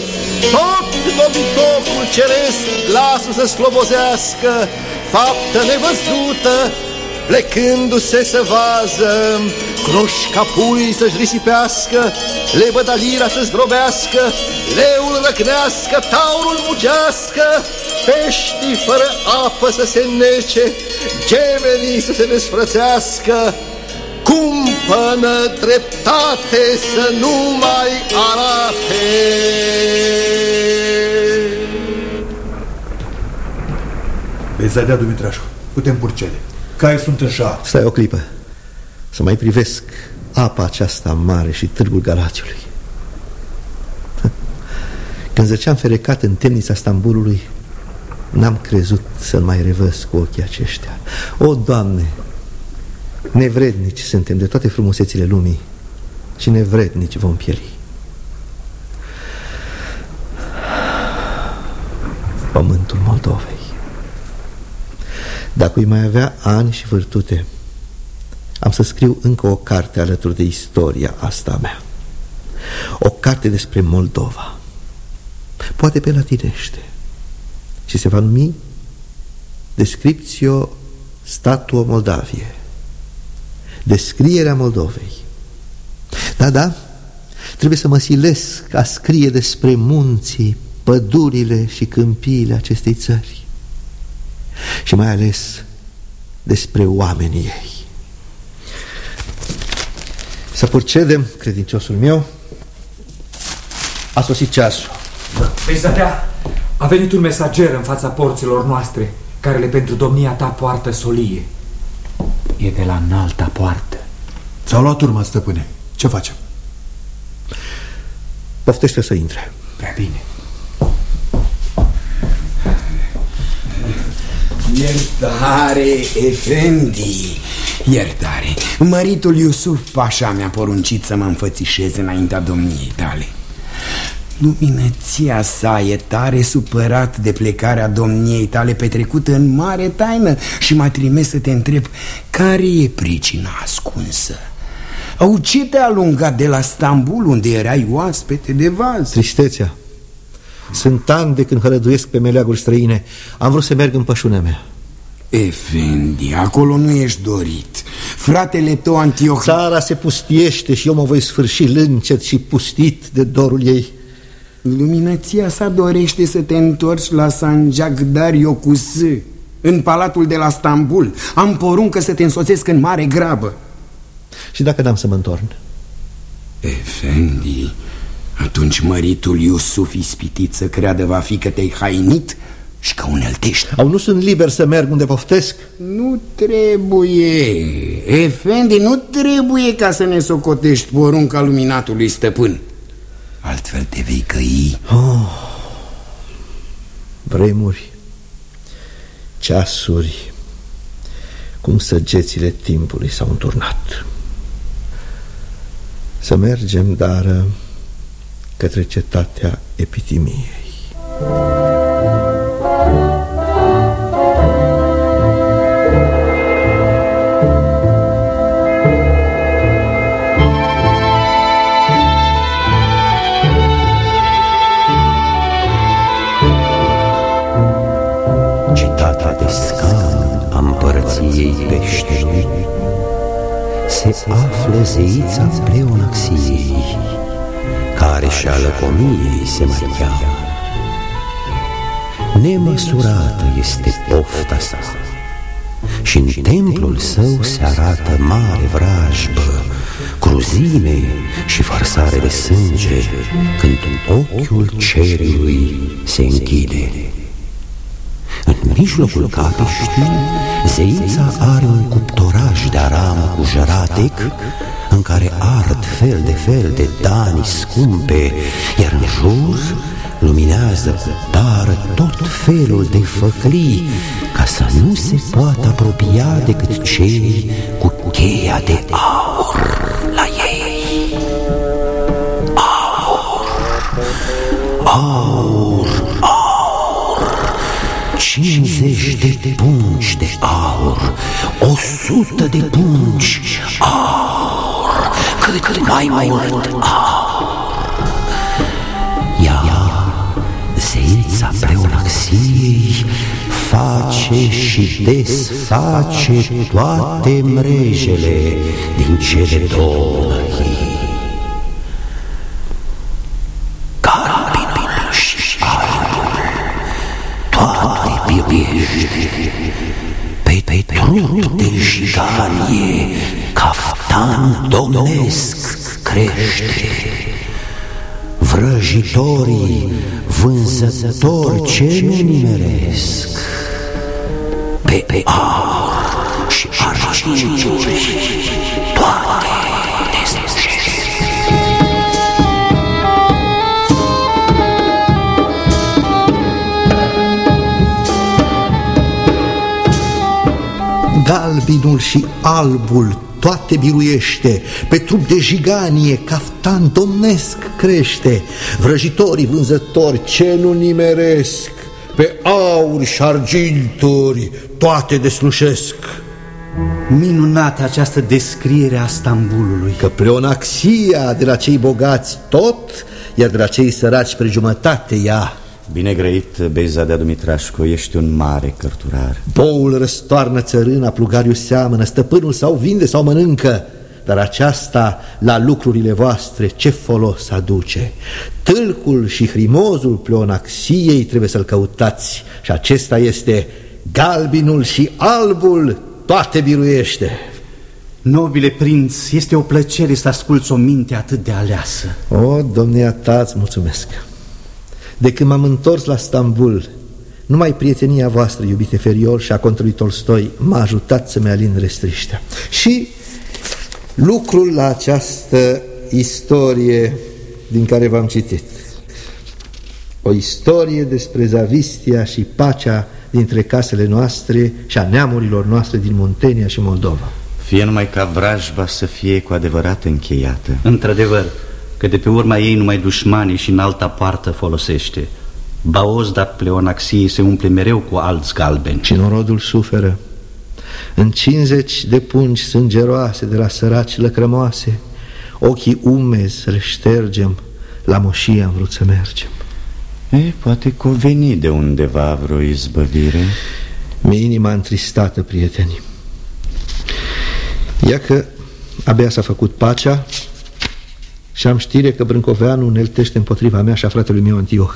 tot dobitocul ceresc glasul să slobozească, faptă nevăzută, plecându-se să vază, croși ca pui să-și risipească, lebădalira să zdrobească, leul răcnească, taurul mugească, peștii fără apă să se nece, gemenii să se desfrățească, cumpănă dreptate să nu mai arate. Vei zadea, Dumitrașcu. Putem purcele. Cai sunt în șa. Stai o clipă. Să mai privesc apa aceasta mare și târgul Galațiului. Când zăceam ferecat în temnița Stambulului, n-am crezut să-l mai revăz cu ochii aceștia. O, Doamne, nevrednici suntem de toate frumusețile lumii și nevrednici vom pieri. Pământul Moldovei. Dacă îi mai avea ani și vârtute, am să scriu încă o carte alături de istoria asta mea. O carte despre Moldova. Poate pe latinește. Și se va numi Descriptio Statuo Moldavie. Descrierea Moldovei. Da, da, trebuie să mă silesc a scrie despre munții, pădurile și câmpiile acestei țări și mai ales despre oamenii ei. Să procedem, credinciosul meu, a sosit ceasul. Vei zadea, a venit un mesager în fața porților noastre, care le pentru domnia ta poartă solie. E de la înalta poartă. Ți-au luat urma, stăpâne. Ce facem? Poftește să intre. Prea bine. Iertare, efendi, iertare. Măritul Iusuf Pașa mi-a poruncit să mă înfățișez înaintea domniei tale. Luminăția sa e tare supărat de plecarea domniei tale petrecută în mare taină Și m-a trimis să te întreb care e pricina ascunsă? Au ce te-a alungat de la Stambul unde erai oaspete de vaz? Tristețea sunt ani de când hărăduiesc pe meleaguri străine. Am vrut să merg în pășunea mea. Efendi, acolo nu ești dorit. Fratele tău Antioch... Țara se pustiește și eu mă voi sfârși lâncet și pustit de dorul ei. Luminăția sa dorește să te întorci la Sanjak Dariocus În palatul de la Stambul. Am poruncă să te însoțesc în mare grabă. Și dacă n-am să mă întorn? Efendi, atunci măritul Iusuf ispitit să creadă va fi că te-ai hainit și că uneltești Au nu sunt liber să merg unde poftesc? Nu trebuie, Efendi, nu trebuie ca să ne socotești porunca luminatului stăpân. Altfel te vei căi. Oh, Vremuri, ceasuri, cum săgețile timpului s-au înturnat. Să mergem, dar către cetatea epitimiei. Peșterului se află zeița pleonaxiei, care și-a lăcomiei se mai cheamă. Nemăsurată este pofta sa și în templul său se arată mare vrajbă, cruzime și farsare de sânge când ochiul cerului se închide. În mijlocul capiștii, zeița are un cuptoraj de aramă cu jăratec, în care ard fel de fel de dani scumpe, iar în jur luminează cu pară tot felul de făclii, ca să nu se poată apropia decât cei cu cheia de aur la ei. Aur, aur, Cincizeci de pungi de aur, o sută de pungi aur, cât, cât mai mult aur. Ea, zeița preonaxiei, face și desface toate mrejele din cele două monarhii. Caftan domnesc crește. Vrăjitorii, vânzători ce nu nimeresc, pe, pe aur și arginturi, toate Galbinul și albul toate biruiește, pe trup de jiganie, caftan domnesc crește, vrăjitorii vânzători ce nu nimeresc, pe aur și arginturi toate deslușesc. Minunată această descriere a Stambulului Că pleonaxia de la cei bogați tot, iar de la cei săraci pe jumătate ea. Bine grăit, Beizadea Dumitrașcu, ești un mare cărturar. Boul răstoarnă țărâna, plugariu seamănă, stăpânul sau vinde sau mănâncă Dar aceasta la lucrurile voastre ce folos aduce? Tâlcul și hrimozul pleonaxiei trebuie să-l căutați Și acesta este galbinul și albul toate biruiește. Nobile prinț, este o plăcere să asculți o minte atât de aleasă. O, domnia ta, îți mulțumesc De când m-am întors la Stambul Numai prietenia voastră, iubite Feriol și a contului Tolstoi M-a ajutat să-mi alin restriștea. Și lucrul la această istorie din care v-am citit. O istorie despre zavistia și pacea dintre casele noastre și a neamurilor noastre din Muntenia și Moldova. Fie numai ca vrajba să fie cu adevărat încheiată. Într-adevăr, că de pe urma ei numai dușmanii și în alta poartă folosește. Baozda pleonaxiei se umple mereu cu alți galbeni. Și norodul suferă. În 50 de pungi sângeroase de la săraci lăcrămoase Ochii umezi să le ștergem. La moșie am vrut să mergem. E, Poate că veni de undeva vreo izbăvire? Mi-e inima întristată, prietenii. Ia că abia s-a făcut pacea Și am știre că Brâncoveanu îneltește împotriva mea și a fratelui meu Antioh.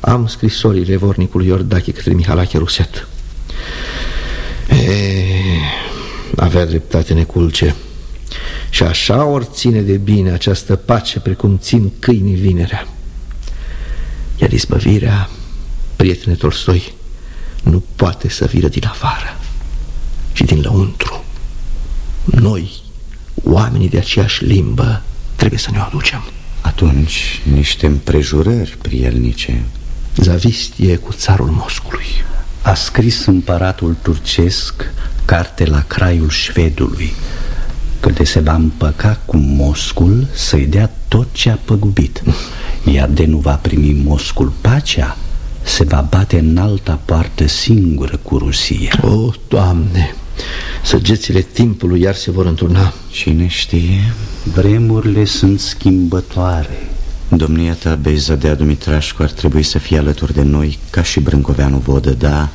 Am scrisorile vornicului Iordache către Mihalache Ruset e, Avea dreptate neculce. Și așa ori ține de bine această pace Precum țin câinii vinerea. Iar izbăvirea, prietene Tolstoi Nu poate să viră din afară Și din lăuntru. Noi, oamenii de aceeași limbă Trebuie să ne o aducem. Atunci, niște împrejurări prielnice. Zavistie cu țarul Moscului. A scris împăratul turcesc carte la craiul șvedului Că de se va împăca cu Moscul să-i dea tot ce a păgubit. Iar de nu va primi Moscul pacea Se va bate în alta poartă singură cu Rusia. O, Doamne, săgețile timpului iar se vor înturna. Cine știe? Vremurile sunt schimbătoare. Domnia ta, Beizadea Dumitrașcu, ar trebui să fie alături de noi Ca și Brâncoveanu Vodă, da?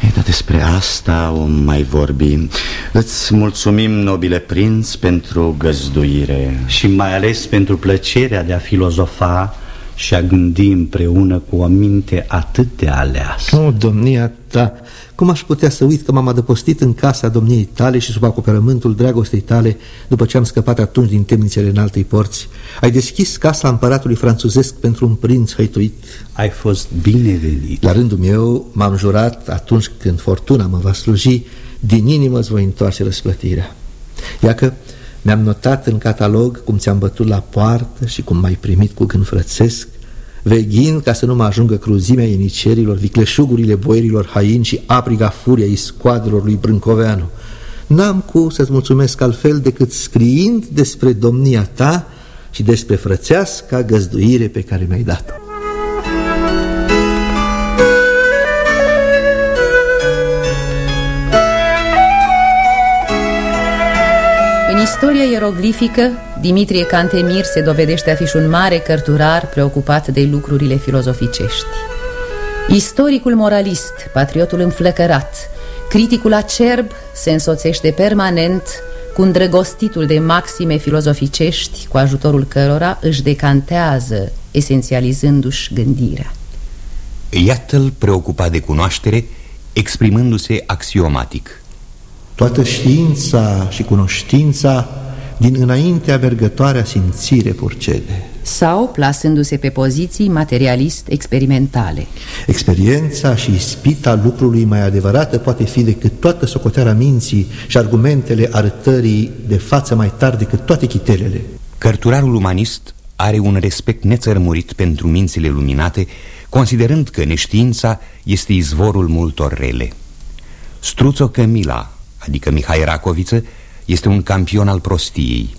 E, dar despre asta o mai vorbi Îți mulțumim, nobile prinț, pentru găzduire. Și mai ales pentru plăcerea de a filozofa și a gândi împreună cu o minte atât de aleasă. O, domnia ta, cum aș putea să uit că m-am adăpostit în casa domniei tale și sub acoperământul dragostei tale După ce am scăpat atunci din temnițele în altei porți? Ai deschis casa împăratului franțuzesc pentru un prinț hăituit. Ai fost binevenit. La rândul meu m-am jurat atunci când fortuna mă va sluji Din inimă îți voi întoarce răsplătirea. Ia că mi-am notat în catalog cum ți-am bătut la poartă și cum m-ai primit cu gând frățesc Veghind ca să nu mă ajungă cruzimea inicerilor, vicleșugurile boierilor haini și apriga furia iscoadelor lui Brâncoveanu. N-am cu să-ți mulțumesc altfel decât scriind despre domnia ta și despre frățeasca găzduire pe care mi-ai dat-o istoria ieroglifică, Dimitrie Cantemir se dovedește a fi și un mare cărturar preocupat de lucrurile filozoficești. Istoricul moralist, patriotul înflăcărat Criticul acerb se însoțește permanent cu îndrăgostitul de maxime filozoficești cu ajutorul cărora își decantează, esențializându-și gândirea. Iată-l preocupat de cunoaștere, exprimându-se axiomatic. Toată știința și cunoștința din înaintea mergătoarea simțire purcede sau plasându-se pe poziții materialist-experimentale. Experiența și ispita lucrului mai adevărată poate fi decât toată socoteara minții și argumentele arătării de față mai tare decât toate chitelele. Cărturarul umanist are un respect nețărmurit pentru mințile luminate, considerând că neștiința este izvorul multor rele. Struțo Cămila, adică Mihai Racoviță, este un campion al prostiei.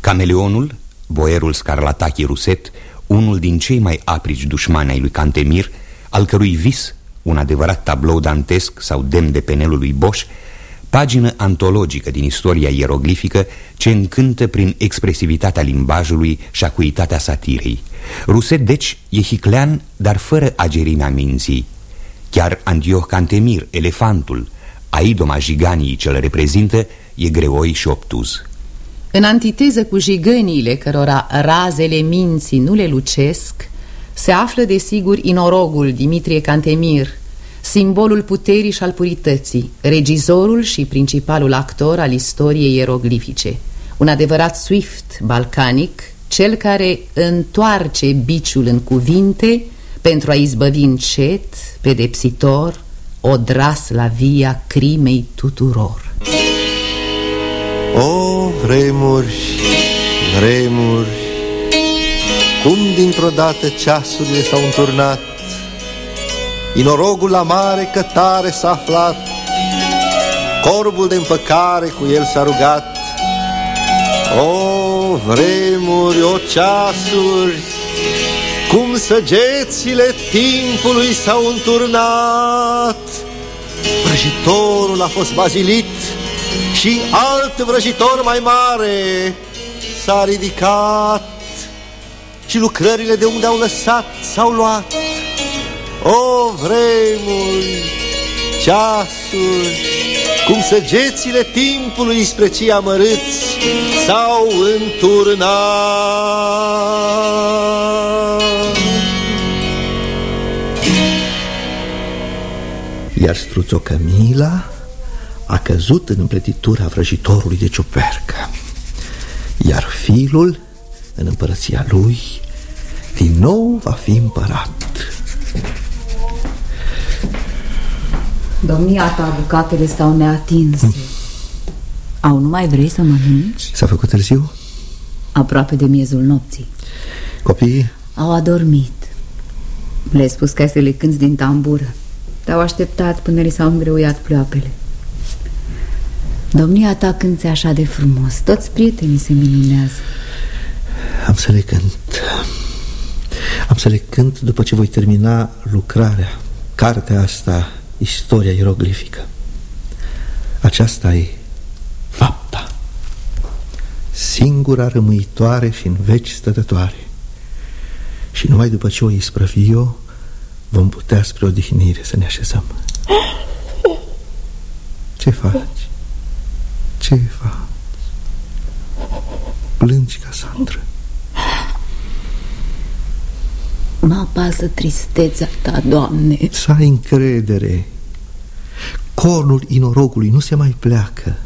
Cameleonul boierul Scarlatachi Ruset, unul din cei mai aprici dușmani ai lui Cantemir, al cărui vis, un adevărat tablou dantesc sau demn de penelul lui Bosch, pagină antologică din istoria ieroglifică ce încântă prin expresivitatea limbajului și acuitatea satirei. Ruset, deci, e hiclean, dar fără agerimea minții. Chiar Antioch Cantemir, elefantul, aidoma jiganii ce-l reprezintă, e greoi și obtuz. În antiteză cu jigăniile cărora razele minții nu le lucesc, se află desigur inorogul Dimitrie Cantemir, simbolul puterii și al purității, regizorul și principalul actor al istoriei ieroglifice, un adevărat swift balcanic, cel care întoarce biciul în cuvinte pentru a izbăvi încet, pedepsitor, o dras la via crimei tuturor. O, vremuri, vremuri, cum dintr-o dată ceasurile s-au înturnat, Inorogul la mare cătare s-a aflat, Corbul de împăcare cu el s-a rugat. O, vremuri, o ceasuri, cum săgețile timpului s-au înturnat, Vrăjitorul a fost bazilit, și alt vrăjitor mai mare s-a ridicat și lucrările de unde au lăsat s-au luat. O vremuri, ceasuri, cum săgețile timpului spre cei amărâți s-au înturnat. Iar struțo Camila a căzut în împletitura vrăjitorului de ciupercă Iar filul, în împărăția lui, din nou va fi împărat Domnia ta, bucatele stau neatinse hm. Au, nu mai vrei să mănânci? S-a făcut târziu? Aproape de miezul nopții Copiii? Au adormit Le-ai spus că ai să le cânți din tambură Te-au așteptat până li s-au îngreuiat ploapele. Domnia ta cânte așa de frumos. Toți prietenii se minunează Am să le cânt. Am să le cânt după ce voi termina lucrarea. Cartea asta, istoria ieroglifică. Aceasta e fapta. Singura rămâitoare și în veci stătătoare. Și numai după ce o isprăvi eu Vom putea spre odihnire să ne așezăm. Ce faci? Ce faci? Plângi, Casandra Mă apasă tristețea ta, Doamne. Să ai încredere. Cornul inorogului nu se mai pleacă.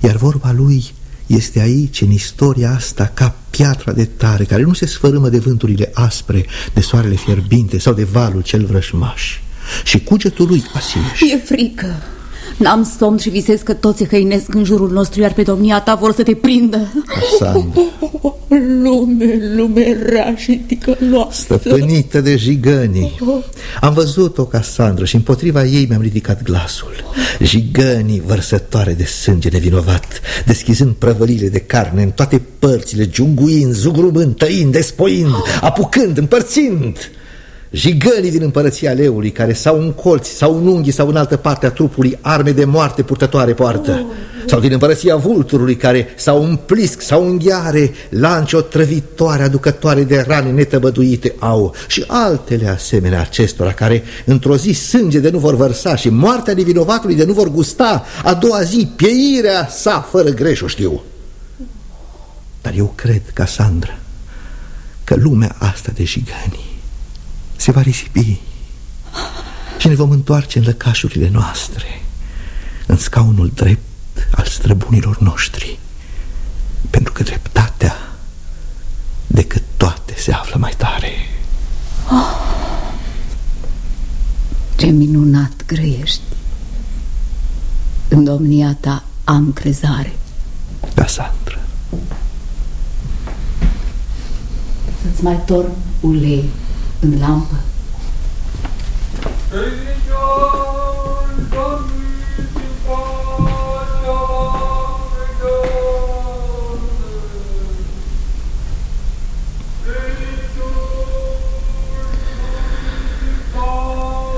Iar vorba lui este aici, în istoria asta, ca piatra de tare Care nu se sfărâmă de vânturile aspre De soarele fierbinte sau de valul cel vrășmaș Și cugetul lui Asileș E frică N-am somn și visez că toți se hăinesc în jurul nostru Iar pe domnia ta vor să te prindă. Cassandra Lume, lume rea și ticăloasă. Stăpânită de jigănii. Am văzut-o, Cassandra, și împotriva ei mi-am ridicat glasul. Jigănii vărsătoare de sânge nevinovat Deschizând prăvălile de carne în toate părțile Giunguind, zugrumând, tăind, despoind Apucând, împărțind Jigănii din împărăția leului Care sau în colți, sau în unghi, sau în altă parte a trupului Arme de moarte purtătoare poartă. Oh. Sau din împărăția vulturului Care sau în plisc, sau în ghiare Lance o trăvitoare aducătoare de rane netăbăduite au. Și altele asemenea acestora Care într-o zi sânge de nu vor vărsa Și moartea nevinovatului de nu vor gusta. A doua zi pieirea sa fără greș o știu. Dar eu cred, Casandra Că lumea asta de jiganii se va risipi și ne vom întoarce în lăcașurile noastre, în scaunul drept al străbunilor noștri, pentru că dreptatea, decât toate, se află mai tare. Oh, ce minunat grăiești! În domnia ta am crezare. Cassandra. Să-ți mai torn ulei în lampă.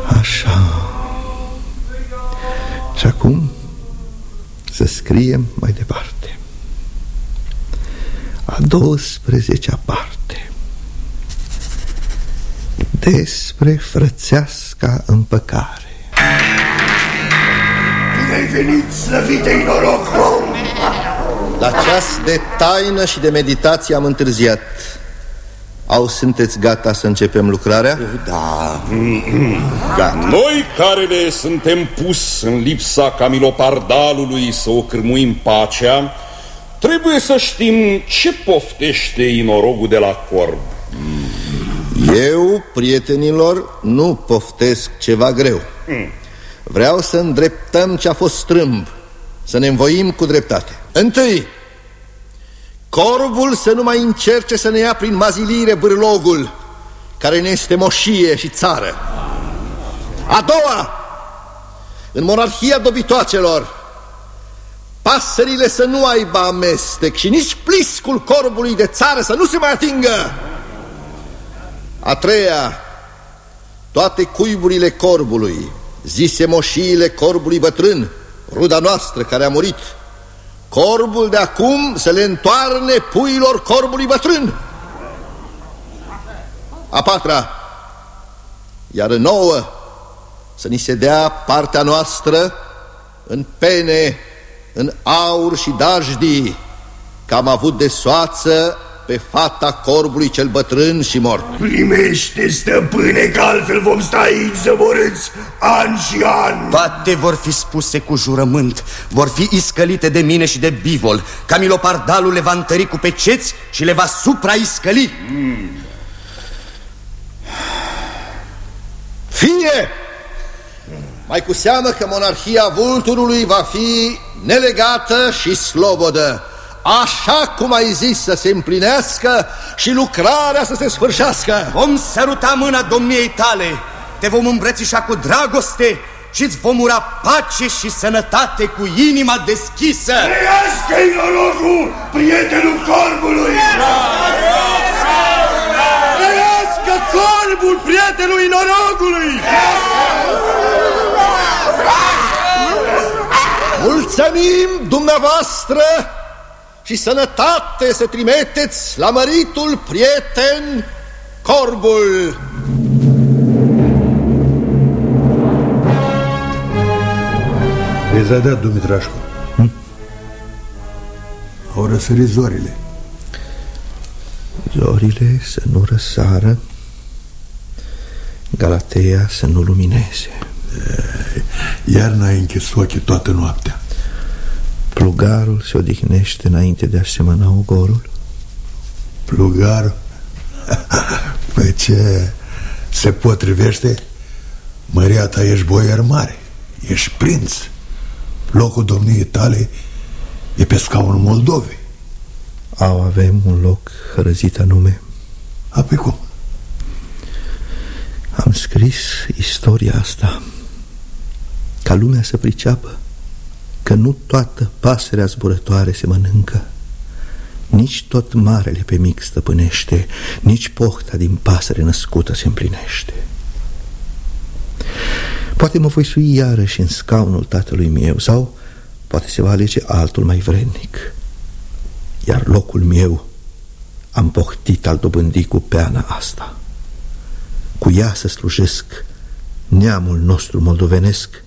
Așa. Și acum să scriem mai departe. A 12-a parte despre frățeasca împăcare. Bine ai venit, slăvite noroc! La ceas de taină și de meditație am întârziat. Au, sunteți gata să începem lucrarea? Da. Gata. Noi care ne suntem pus în lipsa Camilopardalului să o cârmuim pacea, trebuie să știm ce poftește inorogul de la corb. Eu, prietenilor, nu poftesc ceva greu. Vreau să îndreptăm ce a fost strâmb Să ne învoim cu dreptate. Întâi, corbul să nu mai încerce să ne ia prin mazilire bârlogul Care ne este moșie și țară. A doua, în monarhia dobitoacelor Pasările să nu aibă amestec și nici pliscul corbului de țară să nu se mai atingă a treia, toate cuiburile corbului, zise moșiile corbului bătrân, ruda noastră care a murit, corbul de acum să le întoarne puilor corbului bătrân. A patra, iar nouă să ni se dea partea noastră în pene, în aur și dajdii, că am avut de soață pe fata corbului cel bătrân și mort. Primește, stăpâne, că altfel vom sta aici zăborâți an și an. Toate vor fi spuse cu jurământ, vor fi iscălite de mine și de bivol. Camilopardalul le va întări cu peceți și le va supra-iscăli. Mm. Fie! Mai cu seamă că monarhia vulturului va fi nelegată și slobodă așa cum ai zis să se împlinească și lucrarea să se sfârșească. Vom săruta mâna domniei tale, te vom îmbrățișa cu dragoste și îți vom ura pace și sănătate cu inima deschisă. Trăiască-i norocul, prietenul corbului! Trăiască corbul prietenului norocului! Mulțumim dumneavoastră și sănătate să trimiteți la măritul prieten Corbul. Vezi a dat, Dumitrașcu. Hm? Au răsărit zorile. Zorile să nu răsară, Galatea să nu lumineze. Iarna ai închis ochii toată noaptea. Plugarul se odihnește înainte de a semăna ogorul? Plugarul? Păi ce se potrivește? Măria ta ești boier mare, ești prinț Locul domniei tale e pe scaunul Moldovei Au, avem un loc hărăzit anume A, pe cum? Am scris istoria asta Ca lumea să priceapă că nu toată pasărea zburătoare se mănâncă, Nici tot marele pe mic stăpânește Nici pohta din pasăre născută se împlinește. Poate mă voi sui iarăși în scaunul tatălui meu Sau poate se va alege altul mai vrednic. Iar locul meu am pohtit al dobândi cu peana asta. Cu ea să slujesc neamul nostru moldovenesc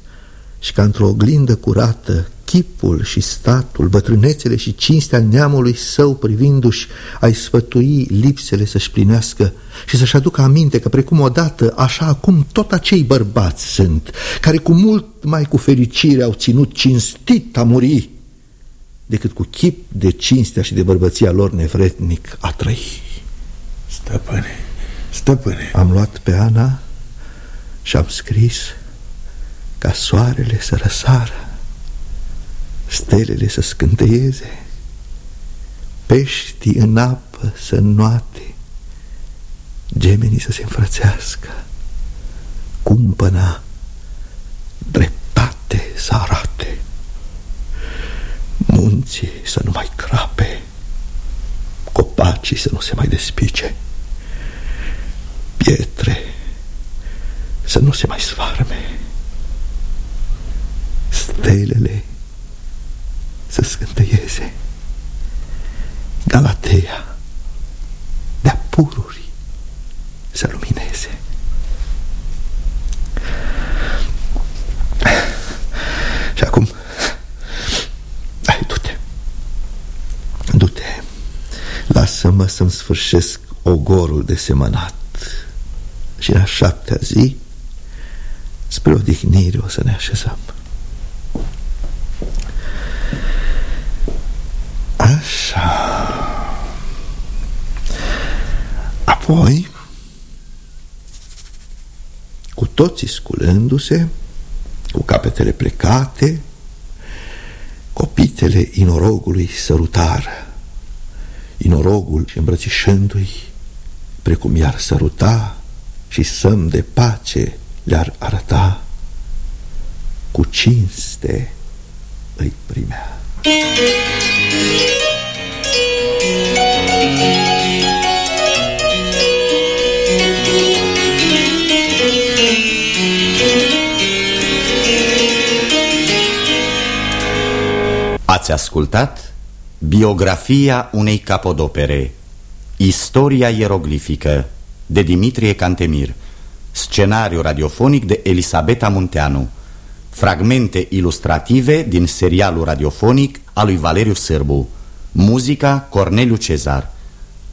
Și ca într-o oglindă curată chipul și statul, bătrânețele și cinstea neamului său privindu-și, ai sfătui lipsele să-și plinească și să-și aducă aminte că precum odată, așa acum tot acei bărbați sunt, care cu mult mai cu fericire au ținut cinstit a muri, decât cu chip de cinstea și de bărbăția lor nevretnic a trăi. Stăpâne, stăpâne. Am luat pe Ana și am scris ca soarele să răsară stelele să scânteieze, peștii în apă să înnoate, gemenii să se înfrățească, cumpăna dreptate să arate, munții să nu mai crape, copacii să nu se mai despice, pietre să nu se mai sfarme, stelele să scânteieze. Galatea de-a pururi să lumineze. Și acum Hai, du-te. Du-te. Lasă-mă să-mi sfârșesc ogorul de semănat. Și la șaptea zi Spre odihnire o să ne așezăm Așa. Apoi, cu toții sculându-se, cu capetele plecate, copitele inorogului sărutar, inorogul îmbrățișându-i, precum i-ar săruta și săm de pace le-ar arăta, cu cinste îi primea. Ați ascultat Biografia unei capodopere Istoria ieroglifică de Dimitrie Cantemir. Scenariu radiofonic de Elisabeta Munteanu. Fragmente ilustrative din serialul radiofonic al lui Valeriu Sârbu. Muzica Corneliu Cezar.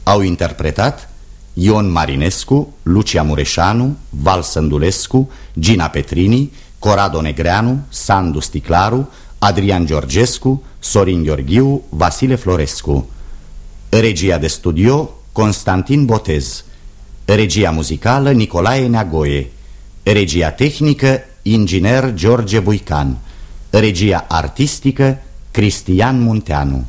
Au interpretat Ion Marinescu, Lucia Mureșanu, Val Sândulescu, Gina Petrini, Corado Negreanu, Sandu Sticlaru, Adrian Georgescu, Sorin Gheorghiu, Vasile Florescu. Regia de studio Constantin Botez. Regia muzicală Nicolae Neagoie Regia tehnică inginer George Buican Regia artistică Cristian Munteanu